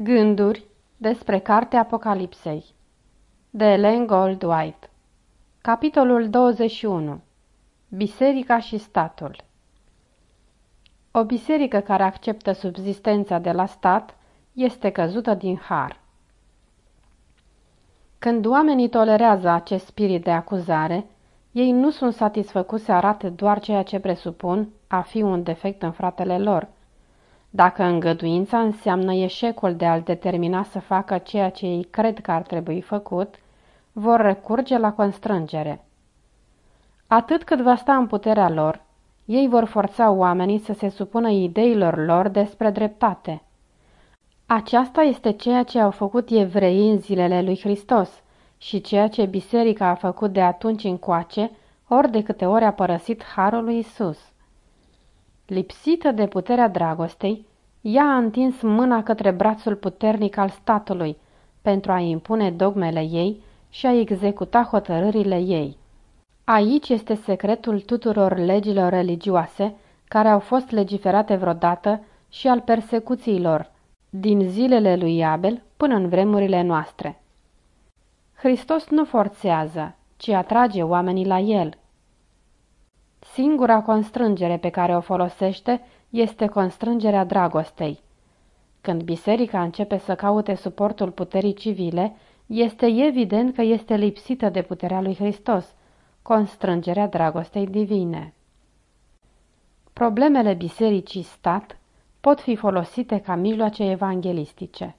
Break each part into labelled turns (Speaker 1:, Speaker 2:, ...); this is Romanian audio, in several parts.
Speaker 1: Gânduri despre Cartea Apocalipsei de Ellen Goldwhite. Capitolul 21 Biserica și statul. O biserică care acceptă subzistența de la stat este căzută din har. Când oamenii tolerează acest spirit de acuzare, ei nu sunt satisfăcuți să arate doar ceea ce presupun a fi un defect în fratele lor – dacă îngăduința înseamnă eșecul de a-l determina să facă ceea ce ei cred că ar trebui făcut, vor recurge la constrângere. Atât cât va sta în puterea lor, ei vor forța oamenii să se supună ideilor lor despre dreptate. Aceasta este ceea ce au făcut evreii în zilele lui Hristos și ceea ce biserica a făcut de atunci încoace, ori de câte ori a părăsit harul lui Isus. Lipsită de puterea dragostei, ea a întins mâna către brațul puternic al statului pentru a impune dogmele ei și a executa hotărârile ei. Aici este secretul tuturor legilor religioase care au fost legiferate vreodată și al persecuțiilor, din zilele lui Abel până în vremurile noastre. Hristos nu forțează, ci atrage oamenii la el – Singura constrângere pe care o folosește este constrângerea dragostei. Când biserica începe să caute suportul puterii civile, este evident că este lipsită de puterea lui Hristos, constrângerea dragostei divine. Problemele bisericii stat pot fi folosite ca mijloace evanghelistice.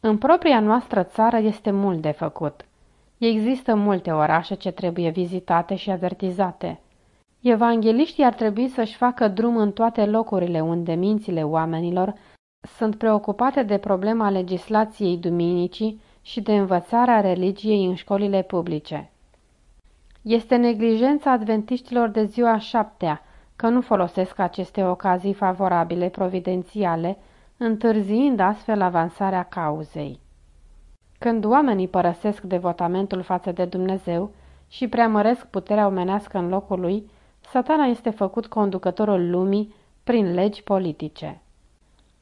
Speaker 1: În propria noastră țară este mult de făcut – Există multe orașe ce trebuie vizitate și avertizate. Evangeliștii ar trebui să-și facă drum în toate locurile unde mințile oamenilor sunt preocupate de problema legislației duminicii și de învățarea religiei în școlile publice. Este neglijența adventiștilor de ziua șaptea că nu folosesc aceste ocazii favorabile providențiale, întârziind astfel avansarea cauzei. Când oamenii părăsesc devotamentul față de Dumnezeu și preamăresc puterea omenească în locul lui, satana este făcut conducătorul lumii prin legi politice.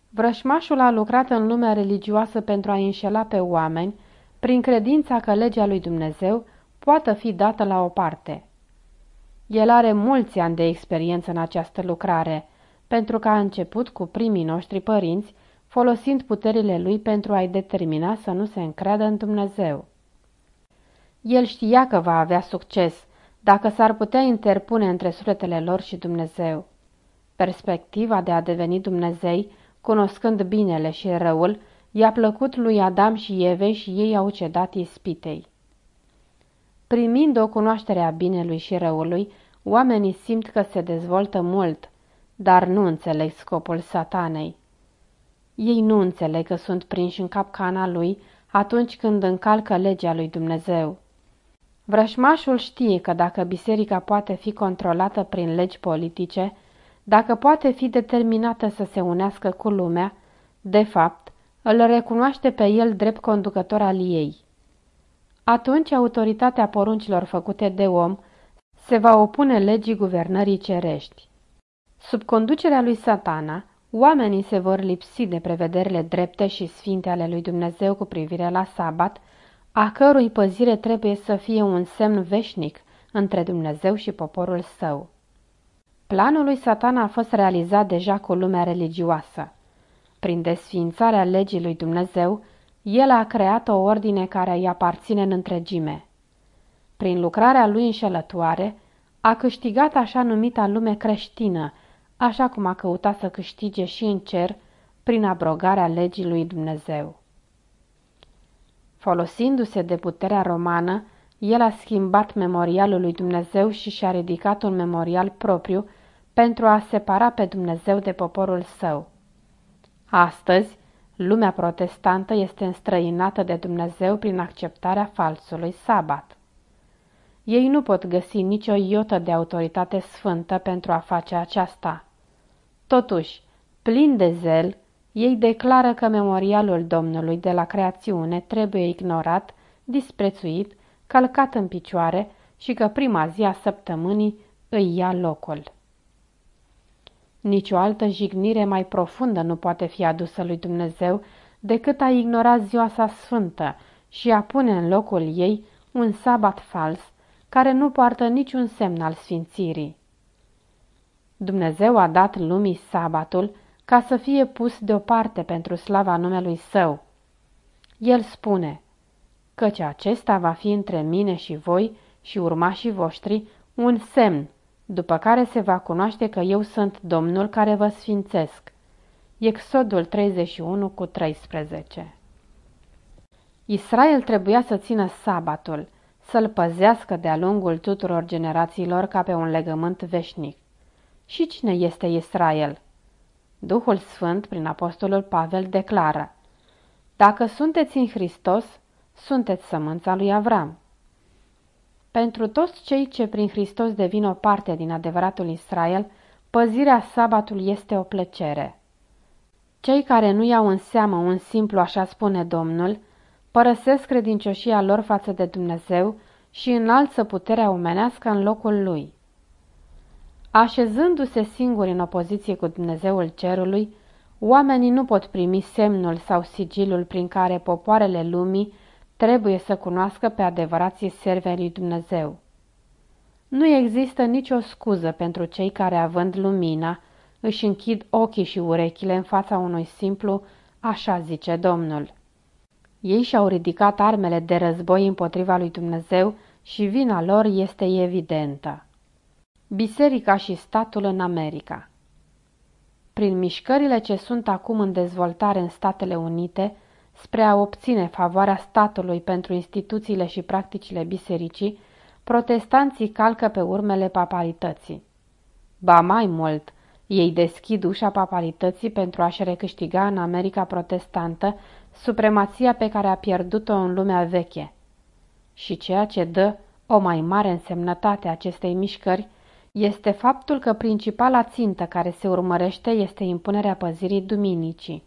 Speaker 1: Vrășmașul a lucrat în lumea religioasă pentru a înșela pe oameni prin credința că legea lui Dumnezeu poate fi dată la o parte. El are mulți ani de experiență în această lucrare, pentru că a început cu primii noștri părinți folosind puterile lui pentru a-i determina să nu se încreadă în Dumnezeu. El știa că va avea succes dacă s-ar putea interpune între sufletele lor și Dumnezeu. Perspectiva de a deveni Dumnezei, cunoscând binele și răul, i-a plăcut lui Adam și Eve și ei au cedat ispitei. Primind o cunoaștere a binelui și răului, oamenii simt că se dezvoltă mult, dar nu înțeleg scopul satanei. Ei nu înțeleg că sunt prinși în capcana lui atunci când încalcă legea lui Dumnezeu. Vrășmașul știe că dacă biserica poate fi controlată prin legi politice, dacă poate fi determinată să se unească cu lumea, de fapt, îl recunoaște pe el drept conducător al ei. Atunci autoritatea poruncilor făcute de om se va opune legii guvernării cerești. Sub conducerea lui satana, Oamenii se vor lipsi de prevederile drepte și sfinte ale lui Dumnezeu cu privire la sabat, a cărui păzire trebuie să fie un semn veșnic între Dumnezeu și poporul său. Planul lui Satan a fost realizat deja cu lumea religioasă. Prin desființarea legii lui Dumnezeu, el a creat o ordine care îi aparține în întregime. Prin lucrarea lui înșelătoare, a câștigat așa numita lume creștină, așa cum a căutat să câștige și în cer prin abrogarea legii lui Dumnezeu. Folosindu-se de puterea romană, el a schimbat memorialul lui Dumnezeu și și-a ridicat un memorial propriu pentru a separa pe Dumnezeu de poporul său. Astăzi, lumea protestantă este înstrăinată de Dumnezeu prin acceptarea falsului sabat. Ei nu pot găsi nicio iotă de autoritate sfântă pentru a face aceasta. Totuși, plin de zel, ei declară că memorialul Domnului de la creațiune trebuie ignorat, disprețuit, călcat în picioare și că prima zi a săptămânii îi ia locul. Nici o altă jignire mai profundă nu poate fi adusă lui Dumnezeu decât a ignora ziua sa sfântă și a pune în locul ei un sabat fals, care nu poartă niciun semn al sfințirii. Dumnezeu a dat lumii sabatul ca să fie pus deoparte pentru slava numelui său. El spune, căci acesta va fi între mine și voi și urmașii voștri un semn, după care se va cunoaște că eu sunt Domnul care vă sfințesc. Exodul 31 cu 13 Israel trebuia să țină sabatul, să-l păzească de-a lungul tuturor generațiilor ca pe un legământ veșnic. Și cine este Israel? Duhul Sfânt, prin Apostolul Pavel, declară Dacă sunteți în Hristos, sunteți sămânța lui Avram. Pentru toți cei ce prin Hristos devin o parte din adevăratul Israel, păzirea sabatului este o plăcere. Cei care nu iau în seamă un simplu așa spune Domnul, părăsesc credincioșia lor față de Dumnezeu și înalță puterea omenească în locul lui. Așezându-se singuri în opoziție cu Dumnezeul cerului, oamenii nu pot primi semnul sau sigilul prin care popoarele lumii trebuie să cunoască pe adevărații servei lui Dumnezeu. Nu există nicio scuză pentru cei care, având lumina, își închid ochii și urechile în fața unui simplu, așa zice Domnul. Ei și-au ridicat armele de război împotriva lui Dumnezeu și vina lor este evidentă. Biserica și statul în America Prin mișcările ce sunt acum în dezvoltare în Statele Unite, spre a obține favoarea statului pentru instituțiile și practicile bisericii, protestanții calcă pe urmele papalității. Ba mai mult, ei deschid ușa papalității pentru a-și recâștiga în America protestantă supremația pe care a pierdut-o în lumea veche. Și ceea ce dă o mai mare însemnătate acestei mișcări este faptul că principala țintă care se urmărește este impunerea păzirii duminicii,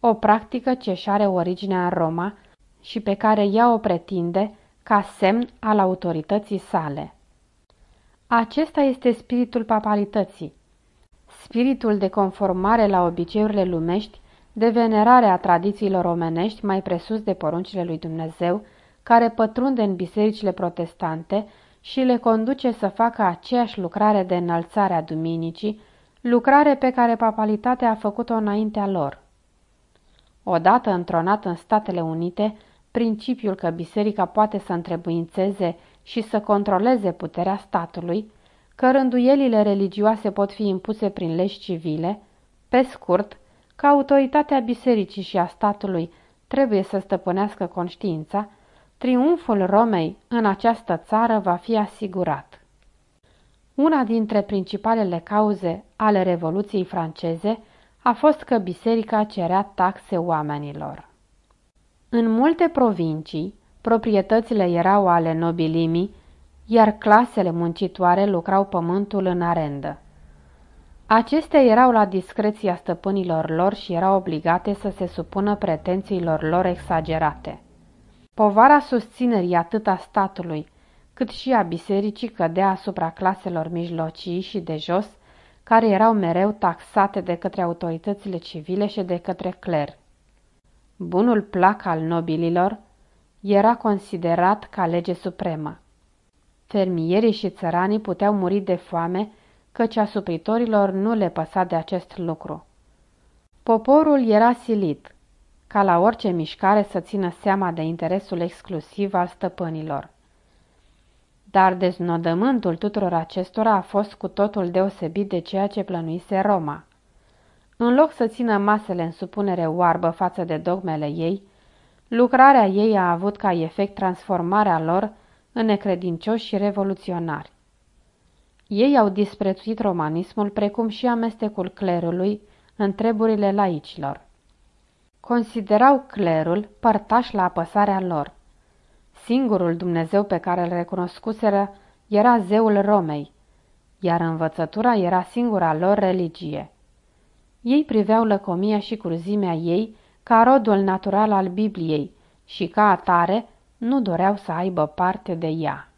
Speaker 1: o practică ce și are originea în Roma și pe care ea o pretinde ca semn al autorității sale. Acesta este spiritul papalității, spiritul de conformare la obiceiurile lumești, de venerare a tradițiilor omenești mai presus de poruncile lui Dumnezeu, care pătrunde în bisericile protestante și le conduce să facă aceeași lucrare de înălțare a duminicii, lucrare pe care papalitatea a făcut-o înaintea lor. Odată întronat în Statele Unite, principiul că biserica poate să întrebuințeze și să controleze puterea statului, că rânduielile religioase pot fi impuse prin legi civile, pe scurt, că autoritatea bisericii și a statului trebuie să stăpânească conștiința, triumful Romei în această țară va fi asigurat. Una dintre principalele cauze ale Revoluției franceze a fost că biserica cerea taxe oamenilor. În multe provincii, proprietățile erau ale nobilimii, iar clasele muncitoare lucrau pământul în arendă. Acestea erau la discreția stăpânilor lor și erau obligate să se supună pretențiilor lor exagerate. Povara susținerii atât a statului, cât și a bisericii cădea asupra claselor mijlocii și de jos, care erau mereu taxate de către autoritățile civile și de către cler. Bunul plac al nobililor era considerat ca lege supremă. Fermierii și țăranii puteau muri de foame, căci asupritorilor nu le păsa de acest lucru. Poporul era silit, ca la orice mișcare să țină seama de interesul exclusiv al stăpânilor. Dar deznodământul tuturor acestora a fost cu totul deosebit de ceea ce plănuise Roma. În loc să țină masele în supunere oarbă față de dogmele ei, lucrarea ei a avut ca efect transformarea lor în necredincioși și revoluționari. Ei au disprețuit romanismul precum și amestecul clerului în treburile laicilor. Considerau clerul părtaș la apăsarea lor. Singurul Dumnezeu pe care îl recunoscuseră era zeul Romei, iar învățătura era singura lor religie. Ei priveau lăcomia și cruzimea ei ca rodul natural al Bibliei și ca atare nu doreau să aibă parte de ea.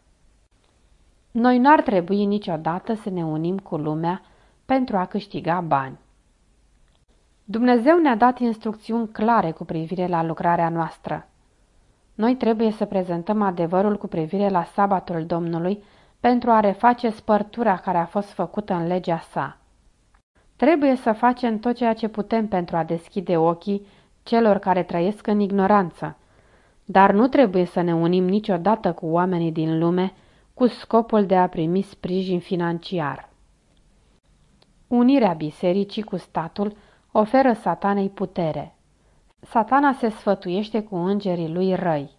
Speaker 1: Noi n-ar trebui niciodată să ne unim cu lumea pentru a câștiga bani. Dumnezeu ne-a dat instrucțiuni clare cu privire la lucrarea noastră. Noi trebuie să prezentăm adevărul cu privire la sabatul Domnului pentru a reface spărtura care a fost făcută în legea sa. Trebuie să facem tot ceea ce putem pentru a deschide ochii celor care trăiesc în ignoranță, dar nu trebuie să ne unim niciodată cu oamenii din lume cu scopul de a primi sprijin financiar. Unirea bisericii cu statul oferă satanei putere. Satana se sfătuiește cu îngerii lui răi.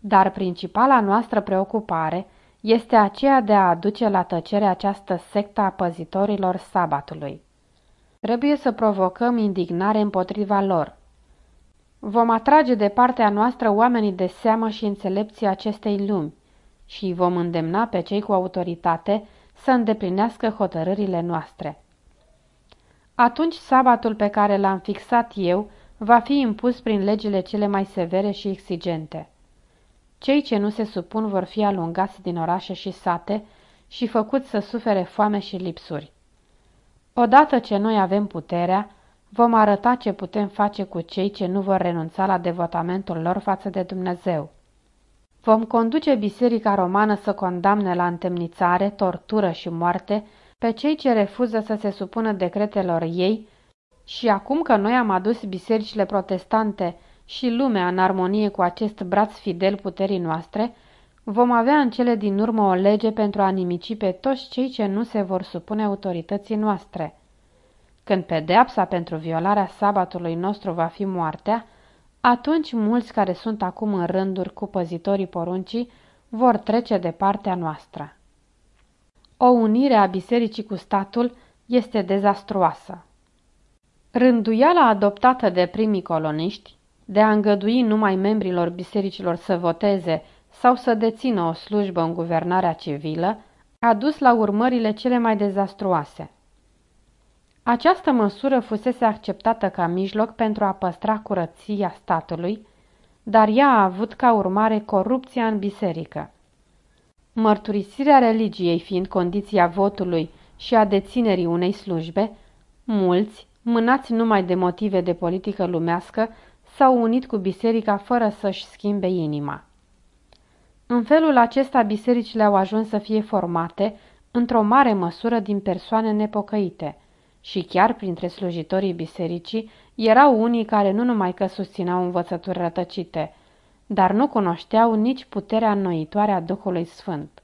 Speaker 1: Dar principala noastră preocupare este aceea de a aduce la tăcere această sectă a păzitorilor sabatului. Trebuie să provocăm indignare împotriva lor. Vom atrage de partea noastră oamenii de seamă și înțelepții acestei lumi și vom îndemna pe cei cu autoritate să îndeplinească hotărârile noastre. Atunci sabatul pe care l-am fixat eu va fi impus prin legile cele mai severe și exigente. Cei ce nu se supun vor fi alungați din orașe și sate și făcuți să sufere foame și lipsuri. Odată ce noi avem puterea, vom arăta ce putem face cu cei ce nu vor renunța la devotamentul lor față de Dumnezeu. Vom conduce Biserica Romană să condamne la întemnițare, tortură și moarte pe cei ce refuză să se supună decretelor ei și acum că noi am adus bisericile protestante și lumea în armonie cu acest braț fidel puterii noastre, vom avea în cele din urmă o lege pentru a nimici pe toți cei ce nu se vor supune autorității noastre. Când pedeapsa pentru violarea sabatului nostru va fi moartea, atunci mulți care sunt acum în rânduri cu păzitorii poruncii vor trece de partea noastră. O unire a bisericii cu statul este dezastruoasă. Rânduiala adoptată de primii coloniști de a îngădui numai membrilor bisericilor să voteze sau să dețină o slujbă în guvernarea civilă a dus la urmările cele mai dezastruoase. Această măsură fusese acceptată ca mijloc pentru a păstra curăția statului, dar ea a avut ca urmare corupția în biserică. Mărturisirea religiei fiind condiția votului și a deținerii unei slujbe, mulți, mânați numai de motive de politică lumească, s-au unit cu biserica fără să-și schimbe inima. În felul acesta bisericile au ajuns să fie formate într-o mare măsură din persoane nepocăite – și chiar printre slujitorii bisericii erau unii care nu numai că susțineau învățături rătăcite, dar nu cunoșteau nici puterea înnoitoare a Duhului Sfânt.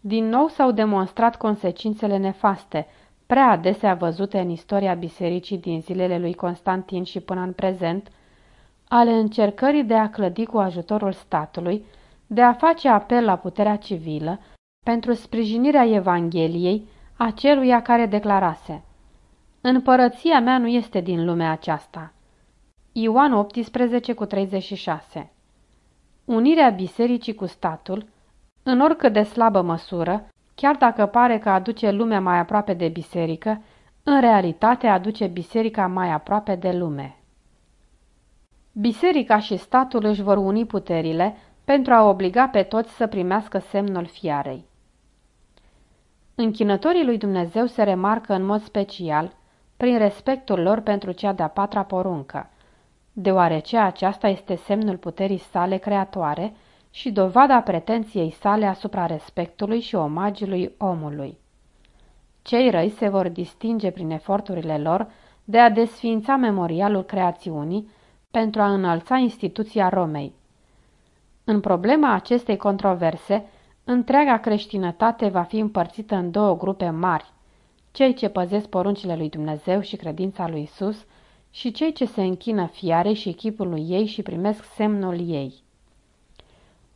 Speaker 1: Din nou s-au demonstrat consecințele nefaste, prea adesea văzute în istoria bisericii din zilele lui Constantin și până în prezent, ale încercării de a clădi cu ajutorul statului, de a face apel la puterea civilă pentru sprijinirea Evangheliei, aceluia care declarase Împărăția mea nu este din lumea aceasta. Ioan 18 cu 36 Unirea bisericii cu statul, în oricât de slabă măsură, chiar dacă pare că aduce lumea mai aproape de biserică, în realitate aduce biserica mai aproape de lume. Biserica și statul își vor uni puterile pentru a obliga pe toți să primească semnul fiarei. Închinătorii lui Dumnezeu se remarcă în mod special prin respectul lor pentru cea de-a patra poruncă, deoarece aceasta este semnul puterii sale creatoare și dovada pretenției sale asupra respectului și omagiului omului. Cei răi se vor distinge prin eforturile lor de a desființa memorialul creațiunii pentru a înălța instituția Romei. În problema acestei controverse, Întreaga creștinătate va fi împărțită în două grupe mari, cei ce păzesc poruncile lui Dumnezeu și credința lui Isus și cei ce se închină fiarei și echipului ei și primesc semnul ei.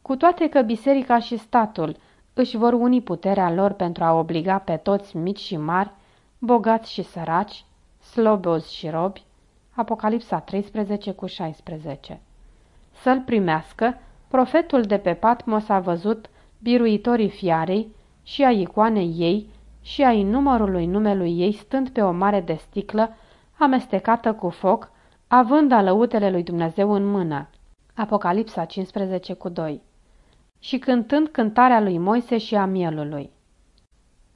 Speaker 1: Cu toate că biserica și statul își vor uni puterea lor pentru a obliga pe toți mici și mari, bogați și săraci, slobozi și robi, Apocalipsa 13 cu 16. Să-l primească, profetul de pe Patmos a văzut biruitorii fiarei și a icoanei ei și a numărului numelui ei stând pe o mare de sticlă amestecată cu foc, având alăutele lui Dumnezeu în mână. Apocalipsa 15 cu 2 Și cântând cântarea lui Moise și a mielului.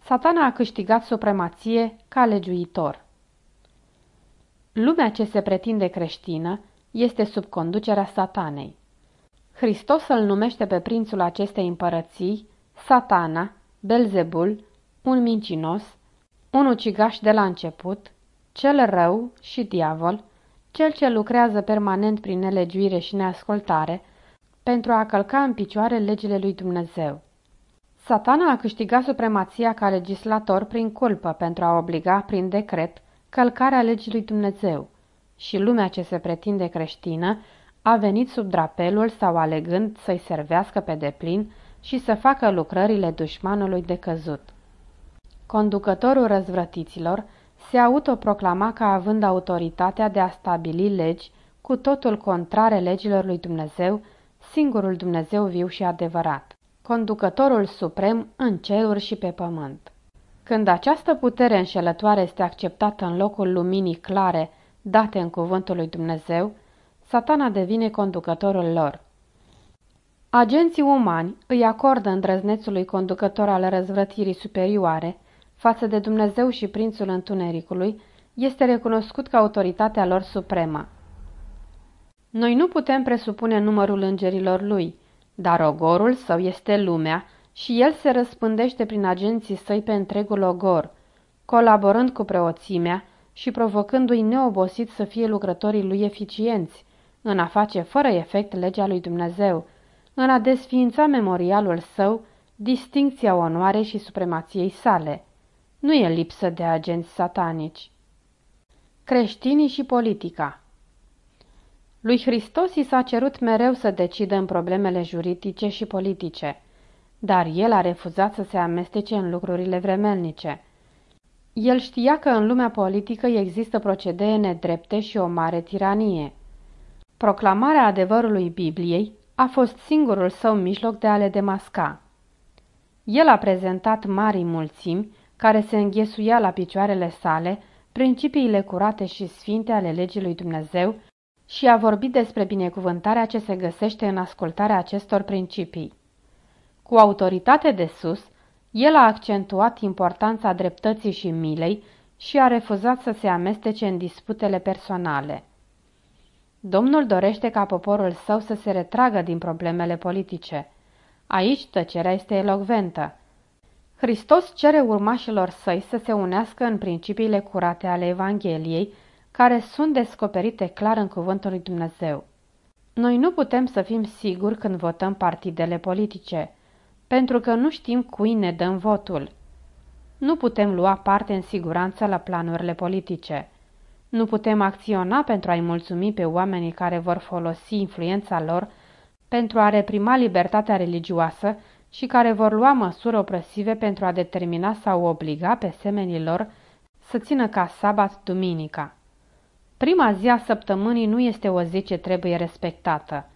Speaker 1: Satana a câștigat supremație ca legiuitor. Lumea ce se pretinde creștină este sub conducerea satanei. Hristos îl numește pe prințul acestei împărății satana, Belzebul, un mincinos, un ucigaș de la început, cel rău și diavol, cel ce lucrează permanent prin nelegiuire și neascultare, pentru a călca în picioare legile lui Dumnezeu. Satana a câștigat supremația ca legislator prin culpă pentru a obliga prin decret călcarea legii lui Dumnezeu și lumea ce se pretinde creștină a venit sub drapelul sau alegând să-i servească pe deplin și să facă lucrările dușmanului de căzut. Conducătorul răzvrătiților se autoproclama ca având autoritatea de a stabili legi cu totul contrare legilor lui Dumnezeu, singurul Dumnezeu viu și adevărat, conducătorul suprem în ceruri și pe pământ. Când această putere înșelătoare este acceptată în locul luminii clare date în cuvântul lui Dumnezeu, satana devine conducătorul lor. Agenții umani îi acordă îndrăznețului conducător al răzvrătirii superioare față de Dumnezeu și prințul întunericului, este recunoscut ca autoritatea lor supremă. Noi nu putem presupune numărul îngerilor lui, dar ogorul său este lumea și el se răspândește prin agenții săi pe întregul ogor, colaborând cu preoțimea și provocându-i neobosit să fie lucrătorii lui eficienți, în a face fără efect legea lui Dumnezeu, în a desființa memorialul său, distincția onoarei și supremației sale. Nu e lipsă de agenți satanici. Creștinii și politica Lui Hristos i s-a cerut mereu să decidă în problemele juridice și politice, dar el a refuzat să se amestece în lucrurile vremelnice. El știa că în lumea politică există procedee nedrepte și o mare tiranie. Proclamarea adevărului Bibliei a fost singurul său mijloc de a le demasca. El a prezentat mari mulțimi care se înghesuia la picioarele sale principiile curate și sfinte ale legii lui Dumnezeu și a vorbit despre binecuvântarea ce se găsește în ascultarea acestor principii. Cu autoritate de sus, el a accentuat importanța dreptății și milei și a refuzat să se amestece în disputele personale. Domnul dorește ca poporul său să se retragă din problemele politice. Aici tăcerea este elocventă. Hristos cere urmașilor săi să se unească în principiile curate ale Evangheliei, care sunt descoperite clar în cuvântul lui Dumnezeu. Noi nu putem să fim siguri când votăm partidele politice, pentru că nu știm cui ne dăm votul. Nu putem lua parte în siguranță la planurile politice. Nu putem acționa pentru a-i mulțumi pe oamenii care vor folosi influența lor pentru a reprima libertatea religioasă și care vor lua măsuri opresive pentru a determina sau obliga pe semenii lor să țină ca sabat duminica. Prima zi a săptămânii nu este o zi ce trebuie respectată.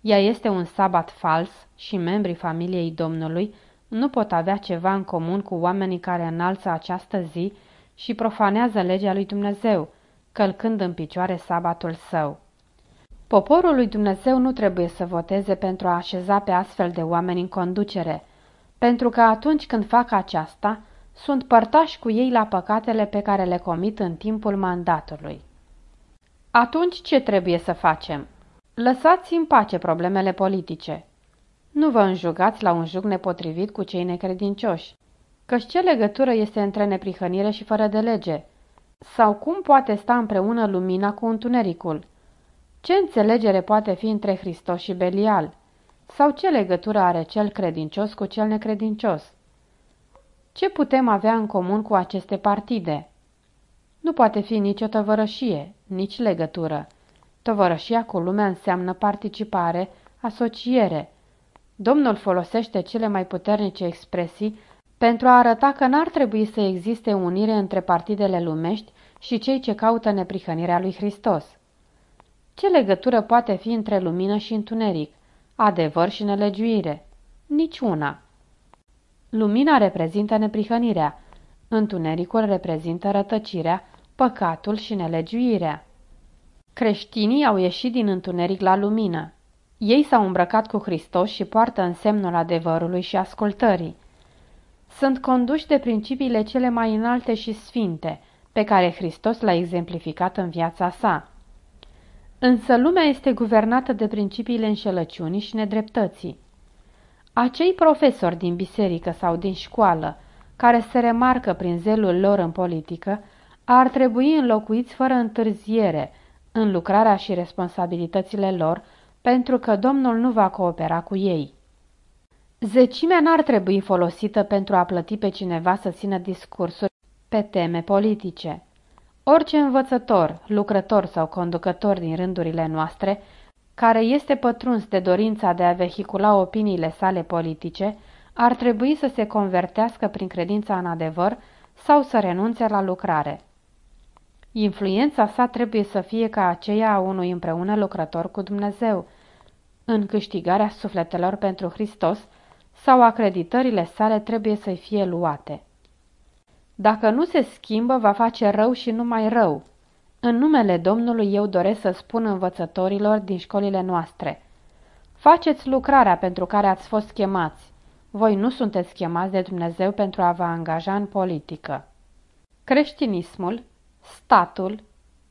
Speaker 1: Ea este un sabat fals și membrii familiei Domnului nu pot avea ceva în comun cu oamenii care înalță această zi și profanează legea lui Dumnezeu, călcând în picioare sabatul său. Poporul lui Dumnezeu nu trebuie să voteze pentru a așeza pe astfel de oameni în conducere, pentru că atunci când fac aceasta, sunt părtași cu ei la păcatele pe care le comit în timpul mandatului. Atunci ce trebuie să facem? Lăsați în pace problemele politice. Nu vă înjugați la un jug nepotrivit cu cei necredincioși. Căci ce legătură este între neprihănire și fără de lege? Sau cum poate sta împreună lumina cu întunericul? Ce înțelegere poate fi între Hristos și Belial? Sau ce legătură are cel credincios cu cel necredincios? Ce putem avea în comun cu aceste partide? Nu poate fi nicio tăvărășie, nici legătură. Tovărășia cu lumea înseamnă participare, asociere. Domnul folosește cele mai puternice expresii pentru a arăta că n-ar trebui să existe unire între partidele lumești și cei ce caută neprihănirea lui Hristos. Ce legătură poate fi între lumină și întuneric, adevăr și nelegiuire? Niciuna. Lumina reprezintă neprihănirea, întunericul reprezintă rătăcirea, păcatul și nelegiuirea. Creștinii au ieșit din întuneric la lumină. Ei s-au îmbrăcat cu Hristos și poartă însemnul adevărului și ascultării. sunt conduși de principiile cele mai înalte și sfinte, pe care Hristos l-a exemplificat în viața sa. Însă lumea este guvernată de principiile înșelăciunii și nedreptății. Acei profesori din biserică sau din școală, care se remarcă prin zelul lor în politică, ar trebui înlocuiți fără întârziere în lucrarea și responsabilitățile lor, pentru că Domnul nu va coopera cu ei. Zecimea n-ar trebui folosită pentru a plăti pe cineva să țină discursuri pe teme politice. Orice învățător, lucrător sau conducător din rândurile noastre, care este pătruns de dorința de a vehicula opiniile sale politice, ar trebui să se convertească prin credința în adevăr sau să renunțe la lucrare. Influența sa trebuie să fie ca aceea a unui împreună lucrător cu Dumnezeu, în câștigarea sufletelor pentru Hristos sau acreditările sale trebuie să fie luate. Dacă nu se schimbă, va face rău și numai rău. În numele Domnului eu doresc să spun învățătorilor din școlile noastre. Faceți lucrarea pentru care ați fost chemați. Voi nu sunteți chemați de Dumnezeu pentru a vă angaja în politică. Creștinismul, statul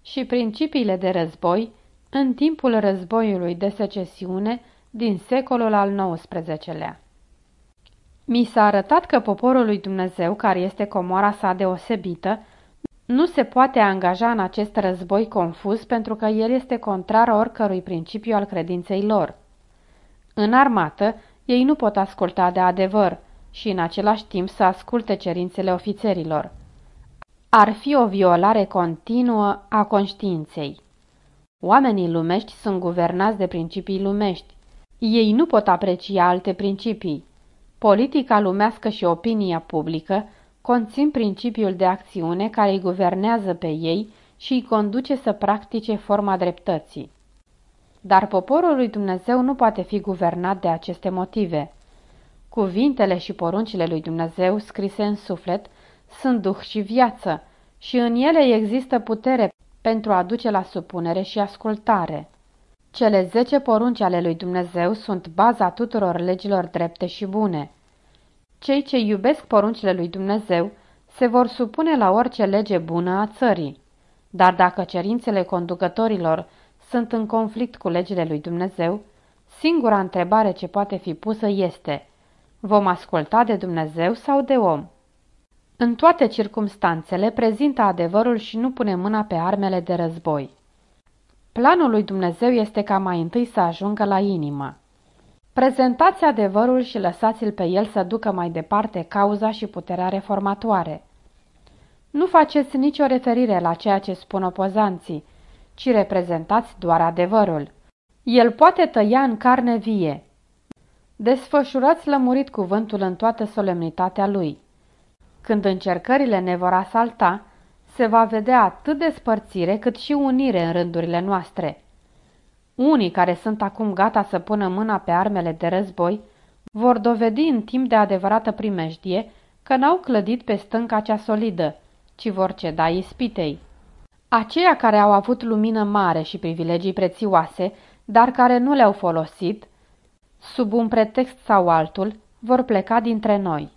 Speaker 1: și principiile de război în timpul războiului de secesiune din secolul al XIX-lea. Mi s-a arătat că poporul lui Dumnezeu, care este comoara sa deosebită, nu se poate angaja în acest război confuz pentru că el este contrar oricărui principiu al credinței lor. În armată, ei nu pot asculta de adevăr și în același timp să asculte cerințele ofițerilor. Ar fi o violare continuă a conștiinței. Oamenii lumești sunt guvernați de principii lumești. Ei nu pot aprecia alte principii. Politica lumească și opinia publică conțin principiul de acțiune care îi guvernează pe ei și îi conduce să practice forma dreptății. Dar poporul lui Dumnezeu nu poate fi guvernat de aceste motive. Cuvintele și poruncile lui Dumnezeu scrise în suflet sunt duh și viață și în ele există putere pentru a duce la supunere și ascultare. Cele zece porunci ale lui Dumnezeu sunt baza tuturor legilor drepte și bune. Cei ce iubesc poruncile lui Dumnezeu se vor supune la orice lege bună a țării. Dar dacă cerințele conducătorilor sunt în conflict cu legile lui Dumnezeu, singura întrebare ce poate fi pusă este vom asculta de Dumnezeu sau de om? În toate circumstanțele prezintă adevărul și nu pune mâna pe armele de război. Planul lui Dumnezeu este ca mai întâi să ajungă la inimă. Prezentați adevărul și lăsați-l pe el să ducă mai departe cauza și puterea reformatoare. Nu faceți nicio referire la ceea ce spun opozanții, ci reprezentați doar adevărul. El poate tăia în carne vie. Desfășurați lămurit cuvântul în toată solemnitatea lui. Când încercările ne vor asalta, se va vedea atât despărțire cât și unire în rândurile noastre. Unii care sunt acum gata să pună mâna pe armele de război vor dovedi în timp de adevărată primejdie că n-au clădit pe stânca cea solidă, ci vor ceda ispitei. Aceia care au avut lumină mare și privilegii prețioase, dar care nu le-au folosit, sub un pretext sau altul, vor pleca dintre noi.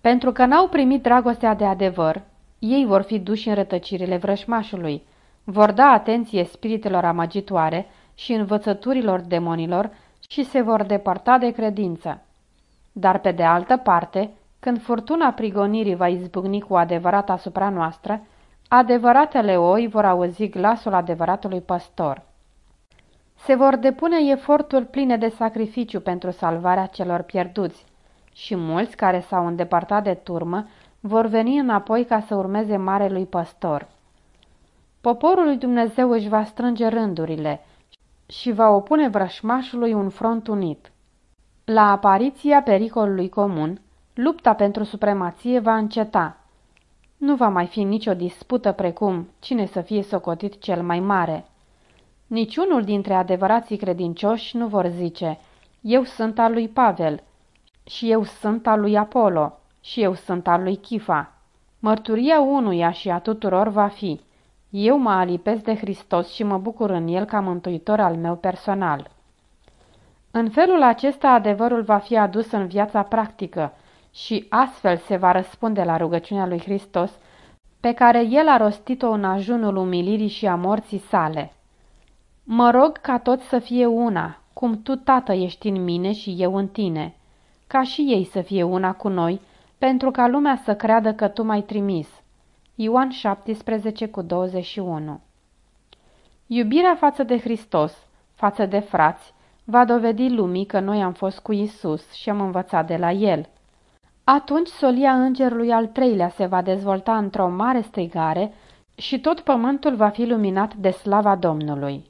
Speaker 1: Pentru că n-au primit dragostea de adevăr, ei vor fi duși în rătăcirile vrășmașului, vor da atenție spiritelor amăgitoare și învățăturilor demonilor și se vor depărta de credință. Dar pe de altă parte, când furtuna prigonirii va izbucni cu adevărat asupra noastră, adevăratele oi vor auzi glasul adevăratului păstor. Se vor depune eforturi pline de sacrificiu pentru salvarea celor pierduți și mulți care s-au îndepărtat de turmă vor veni înapoi ca să urmeze marelui păstor. Poporul lui Dumnezeu își va strânge rândurile și va opune vrășmașului un front unit. La apariția pericolului comun, lupta pentru supremație va înceta. Nu va mai fi nicio dispută precum cine să fie socotit cel mai mare. Niciunul dintre adevărații credincioși nu vor zice, eu sunt al lui Pavel și eu sunt al lui Apollo și eu sunt al lui Chifa. Mărturia unuia și a tuturor va fi, eu mă alipesc de Hristos și mă bucur în el ca mântuitor al meu personal. În felul acesta adevărul va fi adus în viața practică și astfel se va răspunde la rugăciunea lui Hristos, pe care el a rostit-o în ajunul umilirii și a morții sale. Mă rog ca toți să fie una, cum tu, Tată, ești în mine și eu în tine, ca și ei să fie una cu noi, pentru ca lumea să creadă că tu m-ai trimis. Ioan 17 cu 21 Iubirea față de Hristos, față de frați, va dovedi lumii că noi am fost cu Isus și am învățat de la El. Atunci solia îngerului al treilea se va dezvolta într-o mare strigare și tot pământul va fi luminat de slava Domnului.